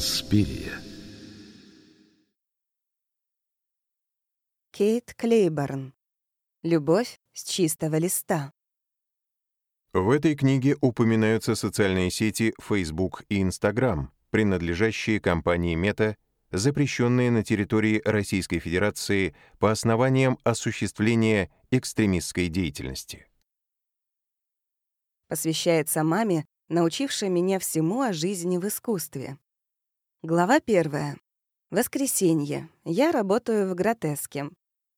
Инспирия. Кейт Клейборн. Любовь с чистого листа. В этой книге упоминаются социальные сети Facebook и Instagram, принадлежащие компании Meta, запрещенные на территории Российской Федерации по основаниям осуществления экстремистской деятельности. Посвящается маме, научившей меня всему о жизни в искусстве. Глава первая. Воскресенье. Я работаю в гротеске.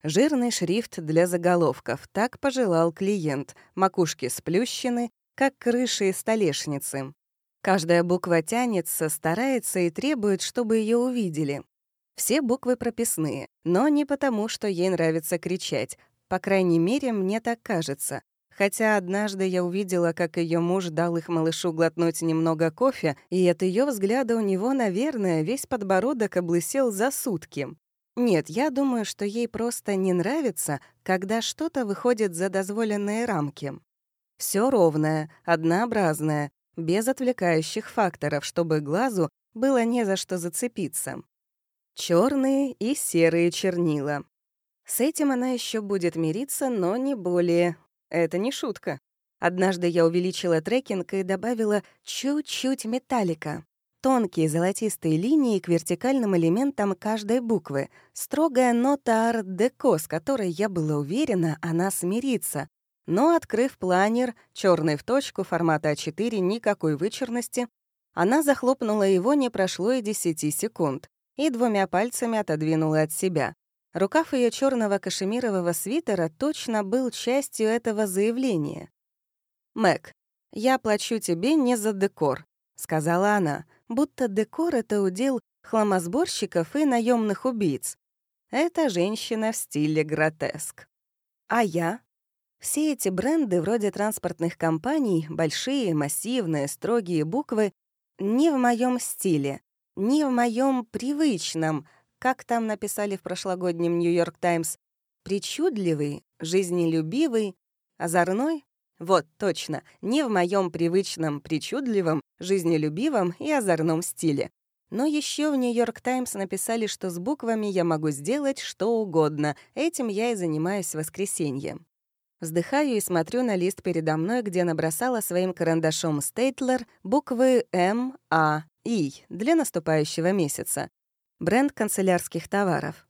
Жирный шрифт для заголовков. Так пожелал клиент. Макушки сплющены, как крыши и столешницы. Каждая буква тянется, старается и требует, чтобы ее увидели. Все буквы прописные, но не потому, что ей нравится кричать. По крайней мере, мне так кажется. Хотя однажды я увидела, как ее муж дал их малышу глотнуть немного кофе, и от ее взгляда у него, наверное, весь подбородок облысел за сутки. Нет, я думаю, что ей просто не нравится, когда что-то выходит за дозволенные рамки. Все ровное, однообразное, без отвлекающих факторов, чтобы глазу было не за что зацепиться. Черные и серые чернила. С этим она еще будет мириться, но не более. Это не шутка. Однажды я увеличила трекинг и добавила чуть-чуть металлика. Тонкие золотистые линии к вертикальным элементам каждой буквы. Строгая нота арт-деко, с которой я была уверена, она смирится. Но, открыв планер, черный в точку, формата А4, никакой вычурности, она захлопнула его, не прошло и 10 секунд, и двумя пальцами отодвинула от себя. Рукав ее черного кашемирового свитера точно был частью этого заявления. «Мэг, я плачу тебе не за декор», — сказала она, будто декор — это удел хламосборщиков и наемных убийц. Это женщина в стиле гротеск. А я? Все эти бренды, вроде транспортных компаний, большие, массивные, строгие буквы, не в моем стиле, не в моем привычном, как там написали в прошлогоднем «Нью-Йорк Таймс», причудливый, жизнелюбивый, озорной? Вот, точно, не в моем привычном, причудливом, жизнелюбивом и озорном стиле. Но еще в «Нью-Йорк Таймс» написали, что с буквами я могу сделать что угодно. Этим я и занимаюсь в воскресенье. Вздыхаю и смотрю на лист передо мной, где набросала своим карандашом Стейтлер буквы М, А, И для наступающего месяца бренд канцелярских товаров.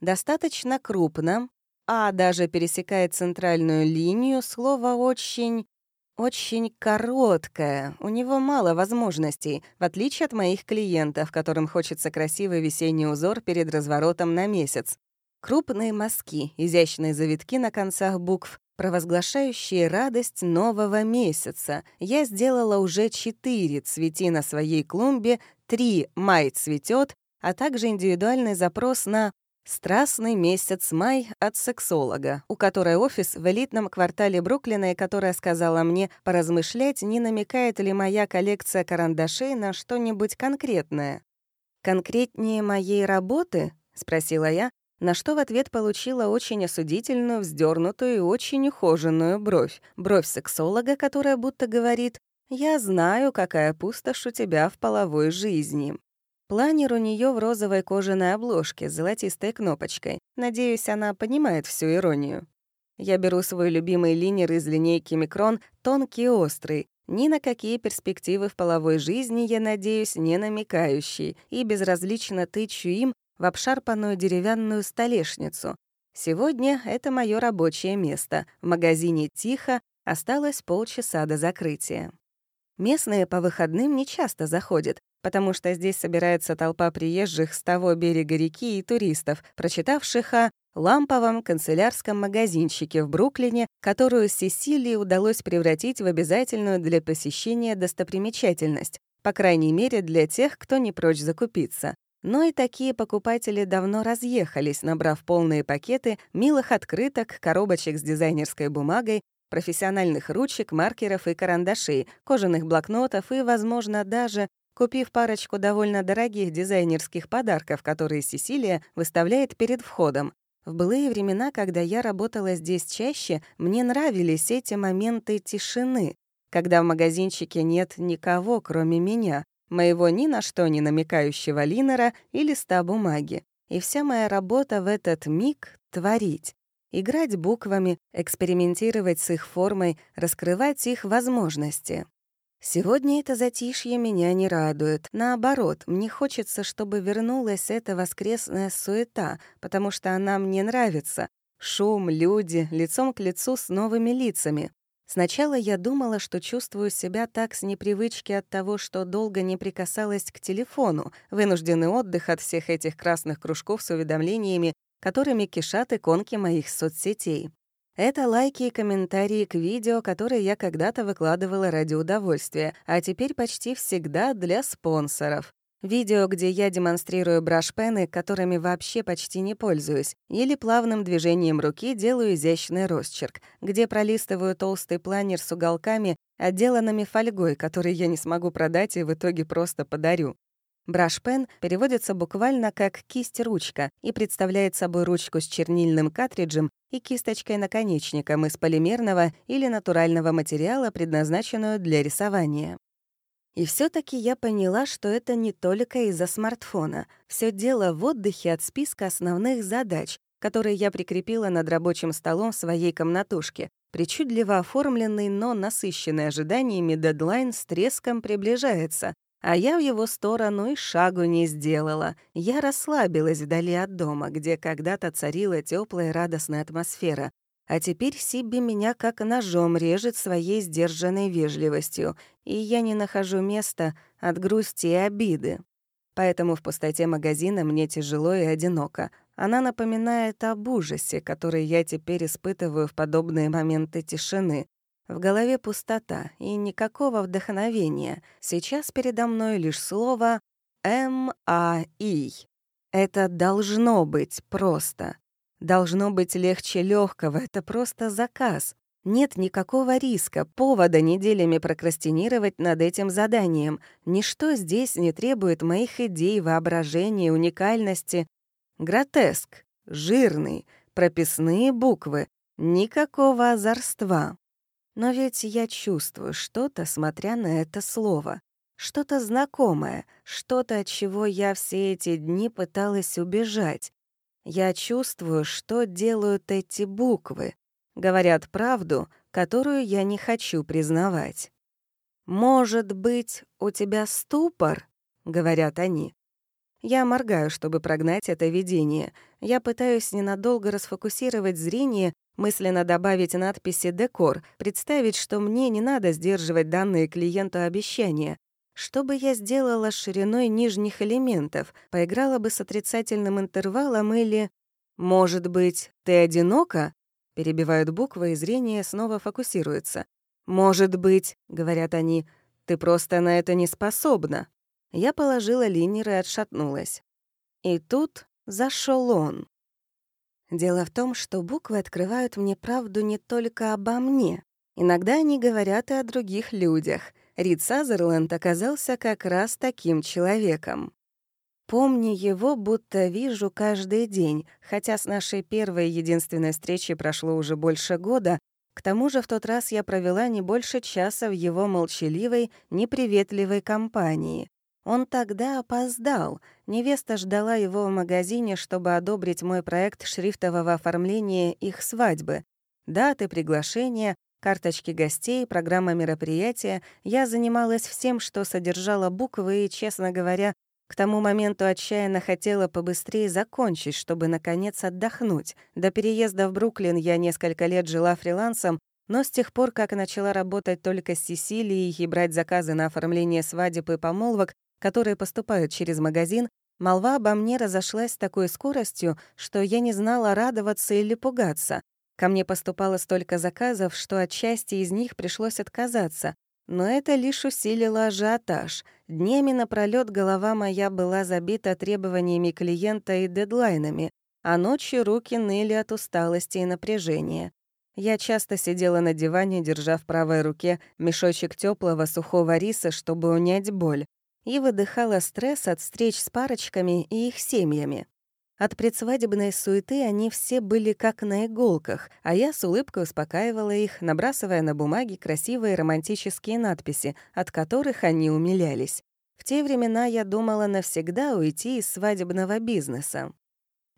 Достаточно крупно, а даже пересекает центральную линию, слово очень... Очень короткое, у него мало возможностей, в отличие от моих клиентов, которым хочется красивый весенний узор перед разворотом на месяц. Крупные мазки, изящные завитки на концах букв, провозглашающие радость нового месяца. Я сделала уже четыре цвети на своей клумбе, три «Май цветет», а также индивидуальный запрос на «Страстный месяц май» от сексолога, у которой офис в элитном квартале Бруклина и которая сказала мне поразмышлять, не намекает ли моя коллекция карандашей на что-нибудь конкретное. «Конкретнее моей работы?» — спросила я, на что в ответ получила очень осудительную, вздернутую и очень ухоженную бровь. Бровь сексолога, которая будто говорит «Я знаю, какая пустошь у тебя в половой жизни». Планер у нее в розовой кожаной обложке с золотистой кнопочкой. Надеюсь, она понимает всю иронию. Я беру свой любимый линер из линейки Микрон, тонкий и острый, ни на какие перспективы в половой жизни, я надеюсь, не намекающий, и безразлично тычу им в обшарпанную деревянную столешницу. Сегодня это мое рабочее место. В магазине тихо, осталось полчаса до закрытия. Местные по выходным не часто заходят, потому что здесь собирается толпа приезжих с того берега реки и туристов, прочитавших о ламповом канцелярском магазинчике в Бруклине, которую Сесилии удалось превратить в обязательную для посещения достопримечательность, по крайней мере для тех, кто не прочь закупиться. Но и такие покупатели давно разъехались, набрав полные пакеты милых открыток, коробочек с дизайнерской бумагой, профессиональных ручек, маркеров и карандашей, кожаных блокнотов и, возможно, даже купив парочку довольно дорогих дизайнерских подарков, которые Сесилия выставляет перед входом. В былые времена, когда я работала здесь чаще, мне нравились эти моменты тишины, когда в магазинчике нет никого, кроме меня, моего ни на что не намекающего линера и листа бумаги. И вся моя работа в этот миг — творить. Играть буквами, экспериментировать с их формой, раскрывать их возможности. Сегодня это затишье меня не радует. Наоборот, мне хочется, чтобы вернулась эта воскресная суета, потому что она мне нравится. Шум, люди, лицом к лицу с новыми лицами. Сначала я думала, что чувствую себя так с непривычки от того, что долго не прикасалась к телефону, вынужденный отдых от всех этих красных кружков с уведомлениями, которыми кишат иконки моих соцсетей. Это лайки и комментарии к видео, которые я когда-то выкладывала ради удовольствия, а теперь почти всегда для спонсоров. Видео, где я демонстрирую брашпены, которыми вообще почти не пользуюсь, или плавным движением руки делаю изящный росчерк, где пролистываю толстый планер с уголками, отделанными фольгой, который я не смогу продать и в итоге просто подарю. Брашпен переводится буквально как «кисть-ручка» и представляет собой ручку с чернильным картриджем и кисточкой-наконечником из полимерного или натурального материала, предназначенную для рисования. И все таки я поняла, что это не только из-за смартфона. Все дело в отдыхе от списка основных задач, которые я прикрепила над рабочим столом в своей комнатушке. Причудливо оформленный, но насыщенный ожиданиями дедлайн с треском приближается, а я в его сторону и шагу не сделала. Я расслабилась вдали от дома, где когда-то царила теплая радостная атмосфера. А теперь Сибби меня как ножом режет своей сдержанной вежливостью, и я не нахожу места от грусти и обиды. Поэтому в пустоте магазина мне тяжело и одиноко. Она напоминает об ужасе, который я теперь испытываю в подобные моменты тишины. В голове пустота и никакого вдохновения. Сейчас передо мной лишь слово «М-А-И». Это должно быть просто. Должно быть легче легкого. Это просто заказ. Нет никакого риска, повода неделями прокрастинировать над этим заданием. Ничто здесь не требует моих идей, воображения, уникальности. Гротеск, жирный, прописные буквы. Никакого озорства. Но ведь я чувствую что-то, смотря на это слово. Что-то знакомое, что-то, от чего я все эти дни пыталась убежать. Я чувствую, что делают эти буквы. Говорят правду, которую я не хочу признавать. «Может быть, у тебя ступор?» — говорят они. Я моргаю, чтобы прогнать это видение. Я пытаюсь ненадолго расфокусировать зрение мысленно добавить надписи «Декор», представить, что мне не надо сдерживать данные клиенту обещания. Что бы я сделала с шириной нижних элементов? Поиграла бы с отрицательным интервалом или... «Может быть, ты одинока?» Перебивают буквы, и зрение снова фокусируется. «Может быть», — говорят они, — «ты просто на это не способна». Я положила линер и отшатнулась. И тут зашел он. Дело в том, что буквы открывают мне правду не только обо мне. Иногда они говорят и о других людях. Рид Сазерленд оказался как раз таким человеком. Помню его, будто вижу каждый день, хотя с нашей первой единственной встречи прошло уже больше года, к тому же в тот раз я провела не больше часа в его молчаливой, неприветливой компании. Он тогда опоздал. Невеста ждала его в магазине, чтобы одобрить мой проект шрифтового оформления их свадьбы. Даты, приглашения, карточки гостей, программа мероприятия. Я занималась всем, что содержало буквы, и, честно говоря, к тому моменту отчаянно хотела побыстрее закончить, чтобы, наконец, отдохнуть. До переезда в Бруклин я несколько лет жила фрилансом, но с тех пор, как начала работать только с Сесилией и брать заказы на оформление свадеб и помолвок, которые поступают через магазин, молва обо мне разошлась с такой скоростью, что я не знала, радоваться или пугаться. Ко мне поступало столько заказов, что от части из них пришлось отказаться. Но это лишь усилило ажиотаж. Днями напролёт голова моя была забита требованиями клиента и дедлайнами, а ночью руки ныли от усталости и напряжения. Я часто сидела на диване, держа в правой руке мешочек теплого сухого риса, чтобы унять боль и выдыхала стресс от встреч с парочками и их семьями. От предсвадебной суеты они все были как на иголках, а я с улыбкой успокаивала их, набрасывая на бумаги красивые романтические надписи, от которых они умилялись. В те времена я думала навсегда уйти из свадебного бизнеса.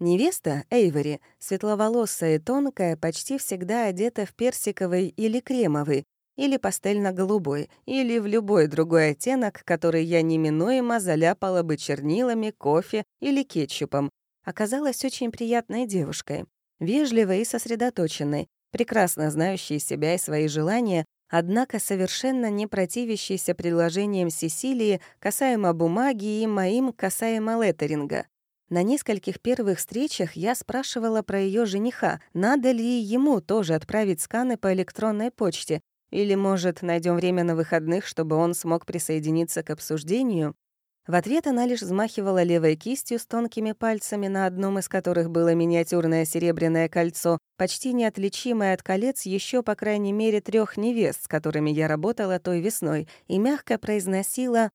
Невеста, Эйвори, светловолосая и тонкая, почти всегда одета в персиковый или кремовый, или пастельно-голубой, или в любой другой оттенок, который я неминуемо заляпала бы чернилами, кофе или кетчупом, оказалась очень приятной девушкой, вежливой и сосредоточенной, прекрасно знающей себя и свои желания, однако совершенно не противящейся предложениям Сесилии касаемо бумаги и моим касаемо леттеринга. На нескольких первых встречах я спрашивала про ее жениха, надо ли ему тоже отправить сканы по электронной почте, или, может, найдем время на выходных, чтобы он смог присоединиться к обсуждению? В ответ она лишь взмахивала левой кистью с тонкими пальцами, на одном из которых было миниатюрное серебряное кольцо, почти неотличимое от колец еще по крайней мере трех невест, с которыми я работала той весной, и мягко произносила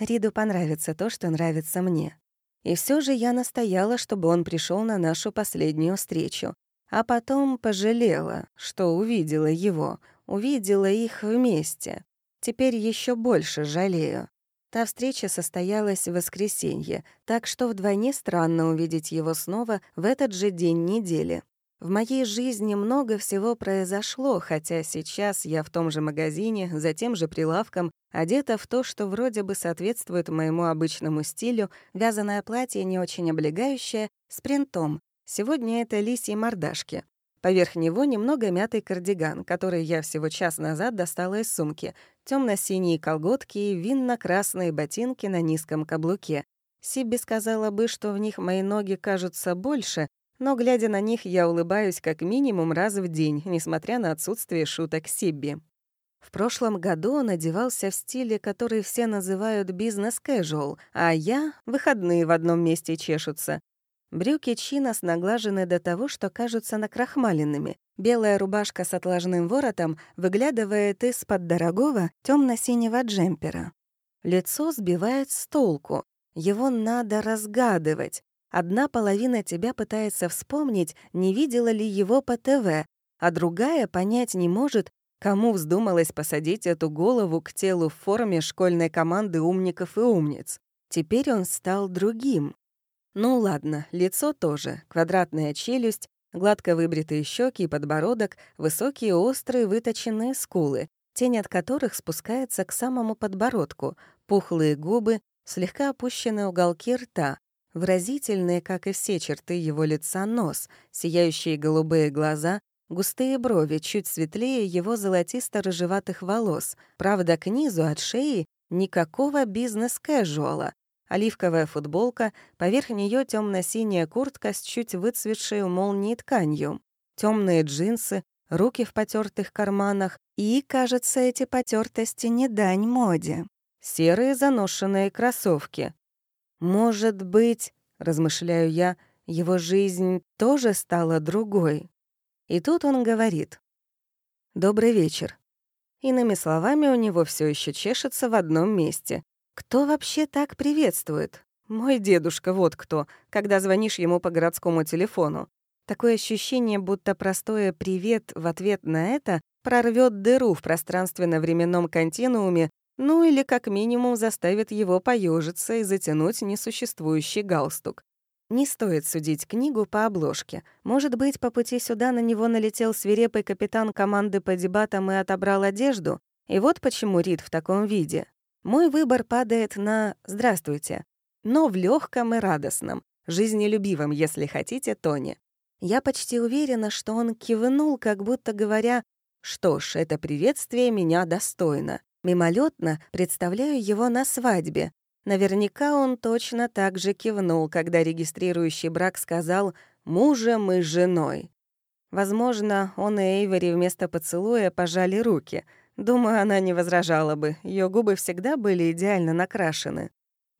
«Риду понравится то, что нравится мне». И все же я настояла, чтобы он пришел на нашу последнюю встречу. А потом пожалела, что увидела его — увидела их вместе. Теперь еще больше жалею. Та встреча состоялась в воскресенье, так что вдвойне странно увидеть его снова в этот же день недели. В моей жизни много всего произошло, хотя сейчас я в том же магазине, за тем же прилавком, одета в то, что вроде бы соответствует моему обычному стилю, вязаное платье не очень облегающее, с принтом. Сегодня это лисьи мордашки. Поверх него немного мятый кардиган, который я всего час назад достала из сумки, темно синие колготки и винно-красные ботинки на низком каблуке. Сибби сказала бы, что в них мои ноги кажутся больше, но, глядя на них, я улыбаюсь как минимум раз в день, несмотря на отсутствие шуток Сибби. В прошлом году он одевался в стиле, который все называют бизнес-кэжуал, а я — выходные в одном месте чешутся. Брюки чинос наглажены до того, что кажутся накрахмаленными. Белая рубашка с отложным воротом выглядывает из-под дорогого темно синего джемпера. Лицо сбивает с толку. Его надо разгадывать. Одна половина тебя пытается вспомнить, не видела ли его по ТВ, а другая понять не может, кому вздумалось посадить эту голову к телу в форме школьной команды умников и умниц. Теперь он стал другим, ну ладно, лицо тоже, квадратная челюсть, гладко выбритые щеки и подбородок, высокие острые выточенные скулы, тень от которых спускается к самому подбородку, пухлые губы, слегка опущенные уголки рта, выразительные, как и все черты его лица, нос, сияющие голубые глаза, густые брови, чуть светлее его золотисто-рыжеватых волос. Правда, к низу от шеи никакого бизнес-кэжуала, оливковая футболка, поверх нее темно-синяя куртка с чуть выцветшей у тканью, темные джинсы, руки в потертых карманах и, кажется, эти потертости не дань моде. Серые заношенные кроссовки. Может быть, размышляю я, его жизнь тоже стала другой. И тут он говорит. «Добрый вечер». Иными словами, у него все еще чешется в одном месте. Кто вообще так приветствует? Мой дедушка вот кто, когда звонишь ему по городскому телефону. Такое ощущение, будто простое «привет» в ответ на это прорвет дыру в пространственно-временном континууме, ну или как минимум заставит его поежиться и затянуть несуществующий галстук. Не стоит судить книгу по обложке. Может быть, по пути сюда на него налетел свирепый капитан команды по дебатам и отобрал одежду? И вот почему Рид в таком виде. Мой выбор падает на «здравствуйте», но в легком и радостном, жизнелюбивом, если хотите, тоне. Я почти уверена, что он кивнул, как будто говоря, «Что ж, это приветствие меня достойно». Мимолетно представляю его на свадьбе. Наверняка он точно так же кивнул, когда регистрирующий брак сказал «мужем и женой». Возможно, он и Эйвори вместо поцелуя пожали руки — Думаю, она не возражала бы. Ее губы всегда были идеально накрашены.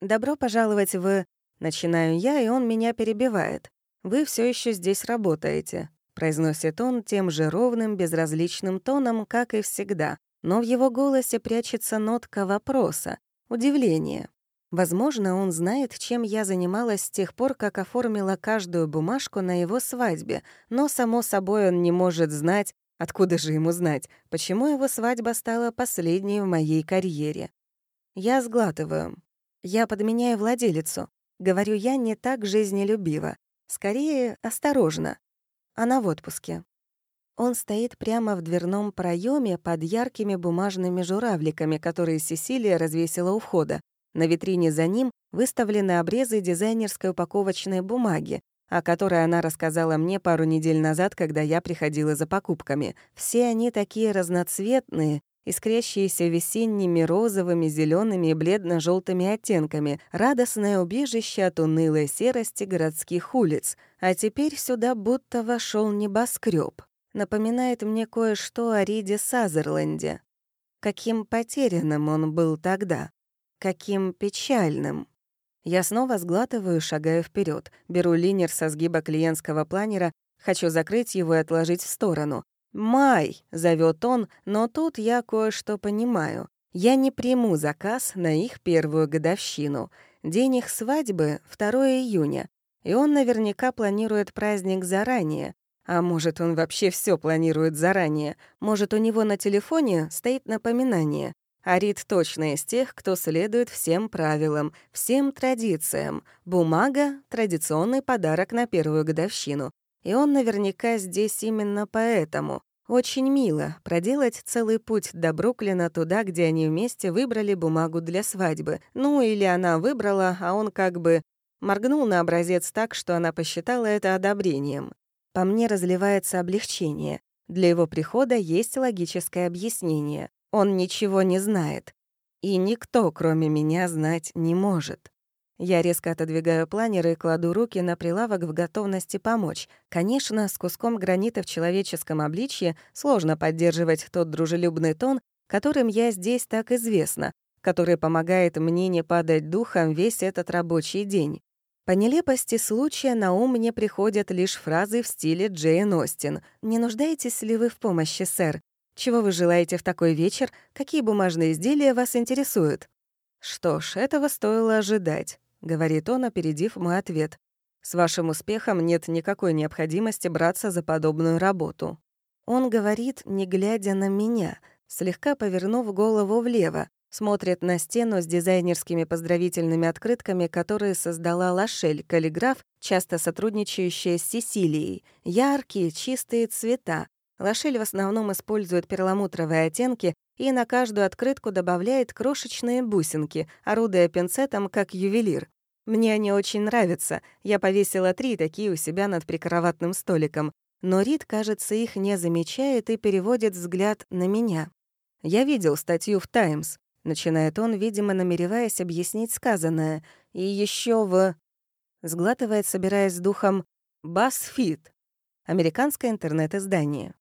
«Добро пожаловать в...» Начинаю я, и он меня перебивает. «Вы все еще здесь работаете», — произносит он тем же ровным, безразличным тоном, как и всегда. Но в его голосе прячется нотка вопроса, удивления. Возможно, он знает, чем я занималась с тех пор, как оформила каждую бумажку на его свадьбе, но, само собой, он не может знать, Откуда же ему знать, почему его свадьба стала последней в моей карьере? Я сглатываю. Я подменяю владелицу. Говорю я не так жизнелюбиво. Скорее, осторожно. Она в отпуске. Он стоит прямо в дверном проеме под яркими бумажными журавликами, которые Сесилия развесила у входа. На витрине за ним выставлены обрезы дизайнерской упаковочной бумаги, о которой она рассказала мне пару недель назад, когда я приходила за покупками. Все они такие разноцветные, искрящиеся весенними розовыми, зелеными и бледно желтыми оттенками, радостное убежище от унылой серости городских улиц. А теперь сюда будто вошел небоскреб напоминает мне кое-что о Риде Сазерленде. Каким потерянным он был тогда. Каким печальным. Я снова сглатываю, шагаю вперед, беру линер со сгиба клиентского планера, хочу закрыть его и отложить в сторону. «Май!» — зовет он, но тут я кое-что понимаю. Я не приму заказ на их первую годовщину. День их свадьбы — 2 июня, и он наверняка планирует праздник заранее, а может, он вообще все планирует заранее. Может, у него на телефоне стоит напоминание. А Рид точно из тех, кто следует всем правилам, всем традициям. Бумага — традиционный подарок на первую годовщину. И он наверняка здесь именно поэтому. Очень мило проделать целый путь до Бруклина туда, где они вместе выбрали бумагу для свадьбы. Ну, или она выбрала, а он как бы моргнул на образец так, что она посчитала это одобрением. По мне разливается облегчение. Для его прихода есть логическое объяснение. Он ничего не знает. И никто, кроме меня, знать не может. Я резко отодвигаю планеры и кладу руки на прилавок в готовности помочь. Конечно, с куском гранита в человеческом обличье сложно поддерживать тот дружелюбный тон, которым я здесь так известна, который помогает мне не падать духом весь этот рабочий день. По нелепости случая на ум мне приходят лишь фразы в стиле Джейн Остин. «Не нуждаетесь ли вы в помощи, сэр? Чего вы желаете в такой вечер? Какие бумажные изделия вас интересуют?» «Что ж, этого стоило ожидать», — говорит он, опередив мой ответ. «С вашим успехом нет никакой необходимости браться за подобную работу». Он говорит, не глядя на меня, слегка повернув голову влево, смотрит на стену с дизайнерскими поздравительными открытками, которые создала Лашель, каллиграф, часто сотрудничающая с Сесилией. Яркие, чистые цвета. Лашель в основном использует перламутровые оттенки и на каждую открытку добавляет крошечные бусинки, орудуя пинцетом как ювелир. Мне они очень нравятся. Я повесила три такие у себя над прикроватным столиком. Но Рид, кажется, их не замечает и переводит взгляд на меня. Я видел статью в «Таймс». Начинает он, видимо, намереваясь объяснить сказанное. И еще в... Сглатывает, собираясь с духом BuzzFeed. Американское интернет-издание.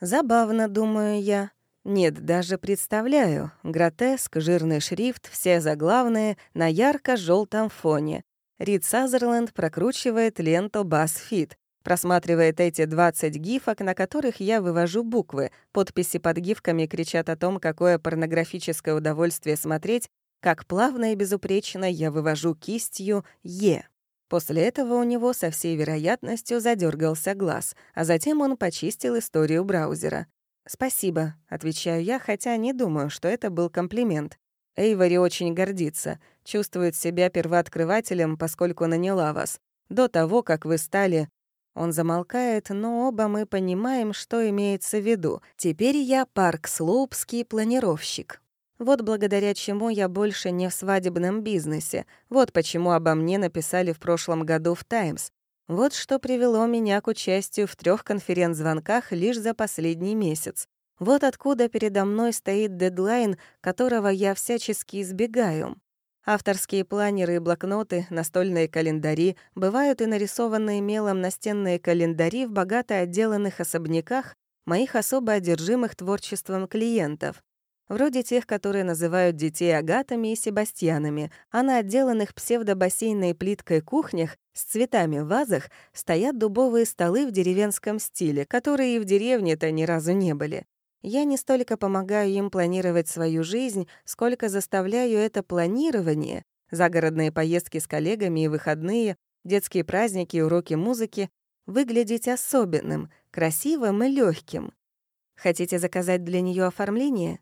Забавно, думаю я. Нет, даже представляю. Гротеск, жирный шрифт, все заглавные на ярко желтом фоне. Рид Сазерленд прокручивает ленту BuzzFeed просматривает эти 20 гифок, на которых я вывожу буквы. Подписи под гифками кричат о том, какое порнографическое удовольствие смотреть, как плавно и безупречно я вывожу кистью «Е». После этого у него со всей вероятностью задергался глаз, а затем он почистил историю браузера. «Спасибо», — отвечаю я, хотя не думаю, что это был комплимент. Эйвори очень гордится, чувствует себя первооткрывателем, поскольку наняла вас. До того, как вы стали он замолкает, но оба мы понимаем, что имеется в виду. Теперь я парк-слоупский планировщик. Вот благодаря чему я больше не в свадебном бизнесе. Вот почему обо мне написали в прошлом году в «Таймс». Вот что привело меня к участию в трех конференц-звонках лишь за последний месяц. Вот откуда передо мной стоит дедлайн, которого я всячески избегаю. Авторские планеры и блокноты, настольные календари, бывают и нарисованные мелом настенные календари в богато отделанных особняках моих особо одержимых творчеством клиентов. Вроде тех, которые называют детей Агатами и Себастьянами, а на отделанных псевдобассейной плиткой кухнях с цветами в вазах стоят дубовые столы в деревенском стиле, которые и в деревне-то ни разу не были. Я не столько помогаю им планировать свою жизнь, сколько заставляю это планирование, загородные поездки с коллегами и выходные, детские праздники и уроки музыки, выглядеть особенным, красивым и легким. Хотите заказать для нее оформление?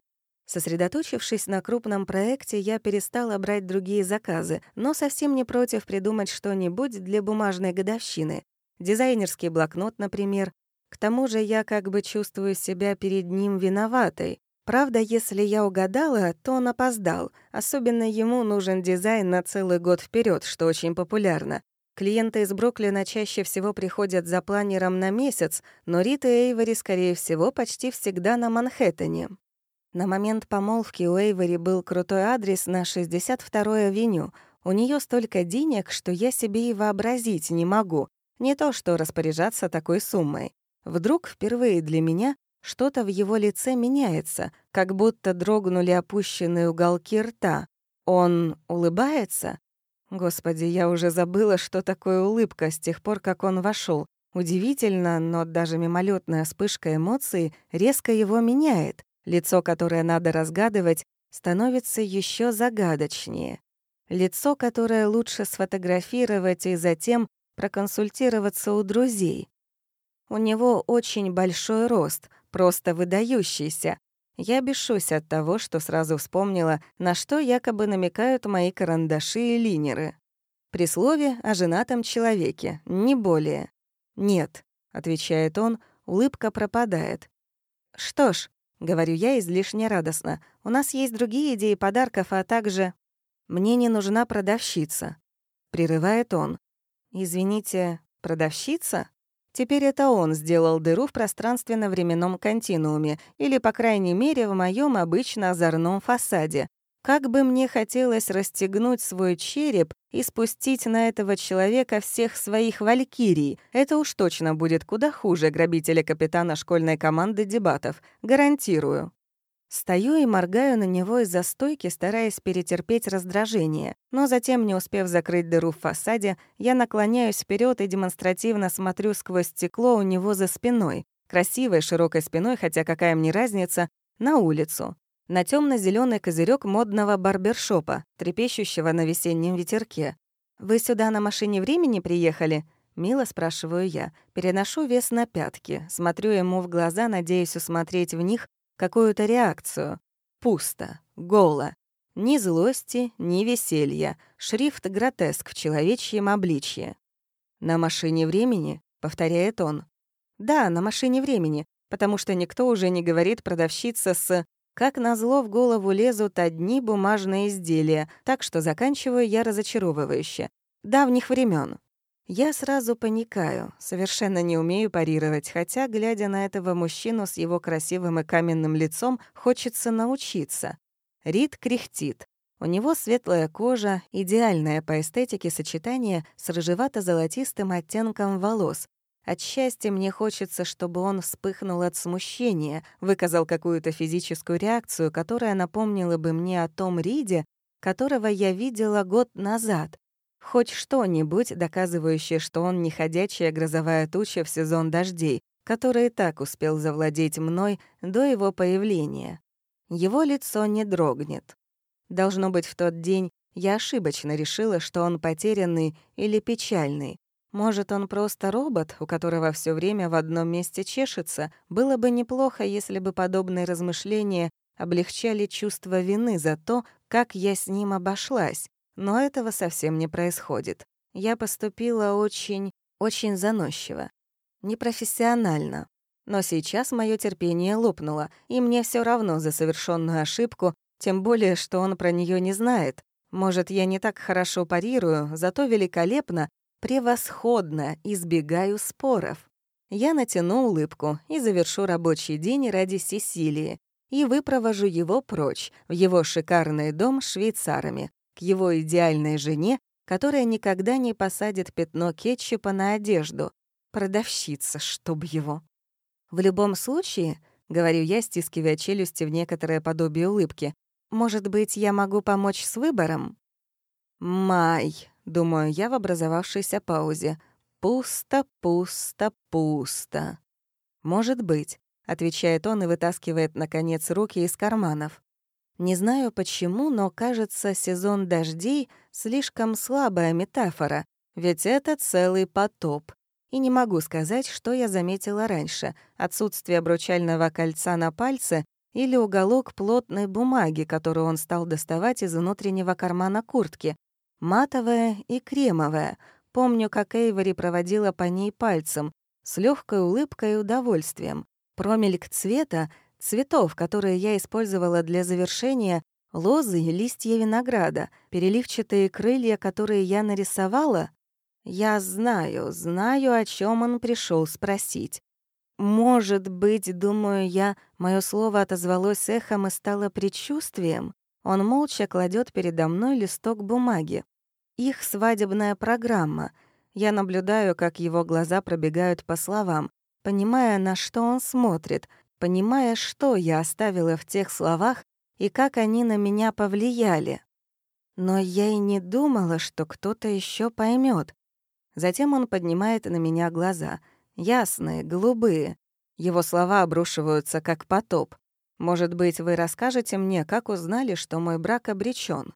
Сосредоточившись на крупном проекте, я перестала брать другие заказы, но совсем не против придумать что-нибудь для бумажной годовщины. Дизайнерский блокнот, например. К тому же я как бы чувствую себя перед ним виноватой. Правда, если я угадала, то он опоздал. Особенно ему нужен дизайн на целый год вперед, что очень популярно. Клиенты из Бруклина чаще всего приходят за планером на месяц, но Рита и Эйвори, скорее всего, почти всегда на Манхэттене. На момент помолвки у Эйвори был крутой адрес на 62-й авеню. У нее столько денег, что я себе и вообразить не могу. Не то что распоряжаться такой суммой. Вдруг впервые для меня что-то в его лице меняется, как будто дрогнули опущенные уголки рта. Он улыбается? Господи, я уже забыла, что такое улыбка с тех пор, как он вошел. Удивительно, но даже мимолетная вспышка эмоций резко его меняет. Лицо, которое надо разгадывать, становится еще загадочнее. Лицо, которое лучше сфотографировать и затем проконсультироваться у друзей. У него очень большой рост, просто выдающийся. Я бешусь от того, что сразу вспомнила, на что якобы намекают мои карандаши и линеры. При слове о женатом человеке, не более. «Нет», — отвечает он, улыбка пропадает. «Что ж, — говорю я излишне радостно. «У нас есть другие идеи подарков, а также...» «Мне не нужна продавщица», — прерывает он. «Извините, продавщица?» Теперь это он сделал дыру в пространственно-временном континууме, или, по крайней мере, в моем обычно озорном фасаде. Как бы мне хотелось расстегнуть свой череп и спустить на этого человека всех своих валькирий. Это уж точно будет куда хуже грабителя капитана школьной команды дебатов. Гарантирую. Стою и моргаю на него из-за стойки, стараясь перетерпеть раздражение. Но затем, не успев закрыть дыру в фасаде, я наклоняюсь вперед и демонстративно смотрю сквозь стекло у него за спиной. Красивой, широкой спиной, хотя какая мне разница, на улицу на темно зеленый козырек модного барбершопа, трепещущего на весеннем ветерке. «Вы сюда на машине времени приехали?» Мило спрашиваю я. Переношу вес на пятки, смотрю ему в глаза, надеясь усмотреть в них какую-то реакцию. Пусто, голо. Ни злости, ни веселья. Шрифт гротеск в человечьем обличье. «На машине времени?» — повторяет он. «Да, на машине времени, потому что никто уже не говорит продавщица с как назло, в голову лезут одни бумажные изделия, так что заканчиваю я разочаровывающе. Давних времен. Я сразу паникаю, совершенно не умею парировать, хотя, глядя на этого мужчину с его красивым и каменным лицом, хочется научиться. Рид кряхтит. У него светлая кожа, идеальное по эстетике сочетание с рыжевато-золотистым оттенком волос, от счастья мне хочется, чтобы он вспыхнул от смущения, выказал какую-то физическую реакцию, которая напомнила бы мне о том Риде, которого я видела год назад. Хоть что-нибудь, доказывающее, что он не ходячая грозовая туча в сезон дождей, который и так успел завладеть мной до его появления. Его лицо не дрогнет. Должно быть, в тот день я ошибочно решила, что он потерянный или печальный. Может, он просто робот, у которого все время в одном месте чешется? Было бы неплохо, если бы подобные размышления облегчали чувство вины за то, как я с ним обошлась. Но этого совсем не происходит. Я поступила очень, очень заносчиво. Непрофессионально. Но сейчас мое терпение лопнуло, и мне все равно за совершенную ошибку, тем более, что он про нее не знает. Может, я не так хорошо парирую, зато великолепно Превосходно, избегаю споров. Я натяну улыбку и завершу рабочий день ради Сесилии и выпровожу его прочь, в его шикарный дом с швейцарами, к его идеальной жене, которая никогда не посадит пятно кетчупа на одежду. Продавщица, чтоб его. В любом случае, — говорю я, стискивая челюсти в некоторое подобие улыбки, «может быть, я могу помочь с выбором?» «Май», Думаю я в образовавшейся паузе. «Пусто, пусто, пусто». «Может быть», — отвечает он и вытаскивает, наконец, руки из карманов. Не знаю почему, но кажется, сезон дождей — слишком слабая метафора, ведь это целый потоп. И не могу сказать, что я заметила раньше — отсутствие обручального кольца на пальце или уголок плотной бумаги, которую он стал доставать из внутреннего кармана куртки, матовая и кремовая. Помню, как Эйвори проводила по ней пальцем, с легкой улыбкой и удовольствием. Промельк цвета, цветов, которые я использовала для завершения, лозы и листья винограда, переливчатые крылья, которые я нарисовала. Я знаю, знаю, о чем он пришел спросить. Может быть, думаю я, мое слово отозвалось эхом и стало предчувствием. Он молча кладет передо мной листок бумаги. Их свадебная программа. Я наблюдаю, как его глаза пробегают по словам, понимая, на что он смотрит, понимая, что я оставила в тех словах и как они на меня повлияли. Но я и не думала, что кто-то еще поймет. Затем он поднимает на меня глаза — Ясные, голубые. Его слова обрушиваются, как потоп. Может быть, вы расскажете мне, как узнали, что мой брак обречен?